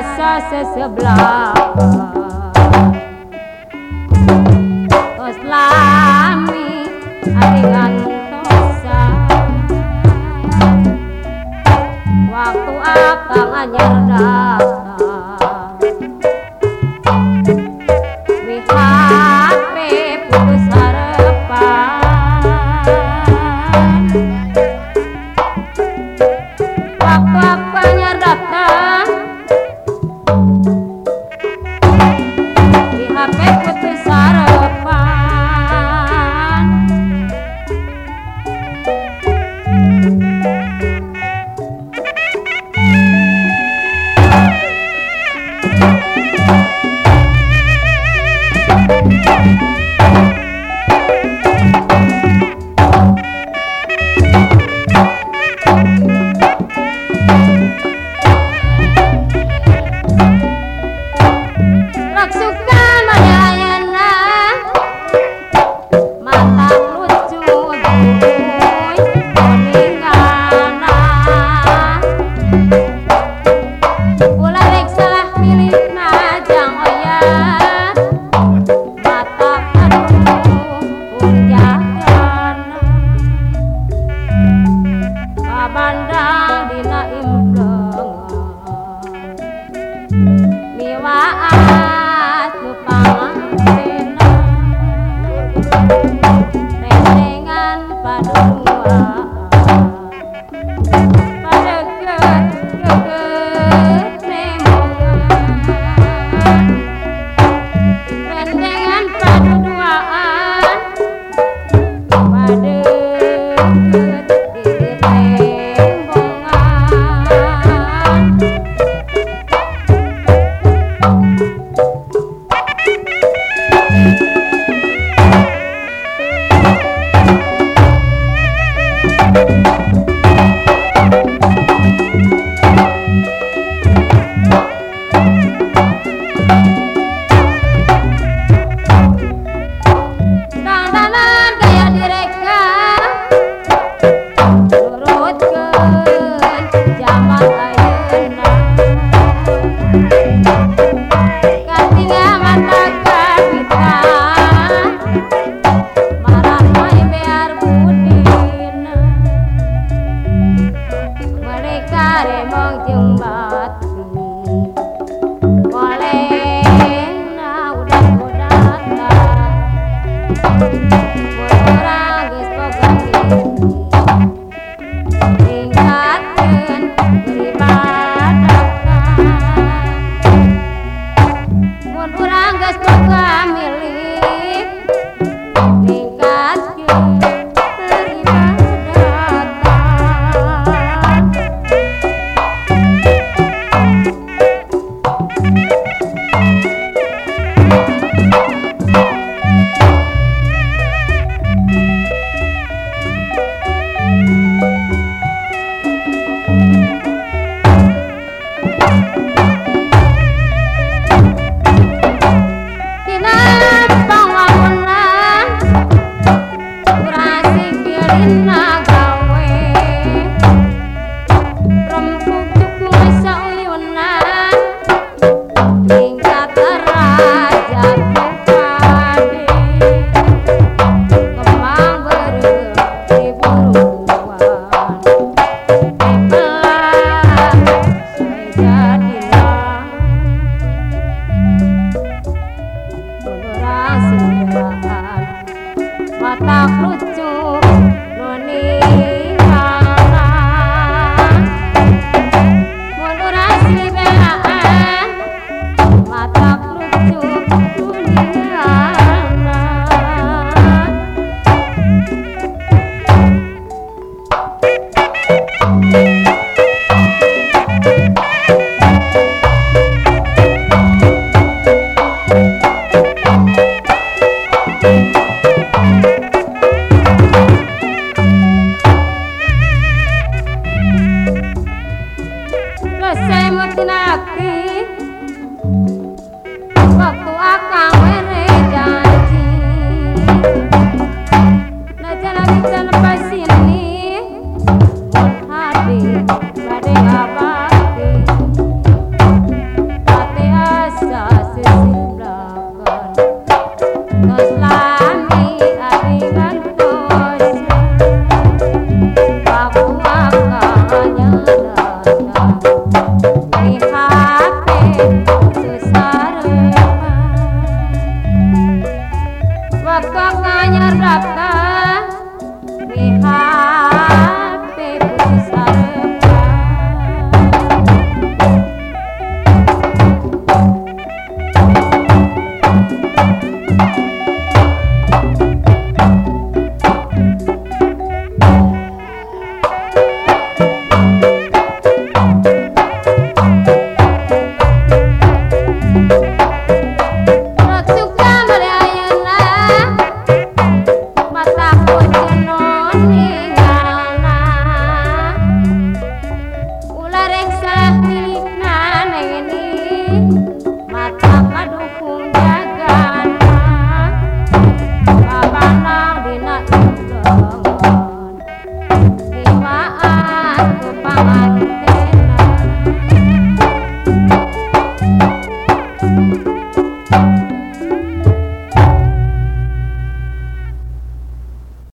asa sesebelah Tos lami aringan tosa. Waktu akang anyar datang menyerap 爸爸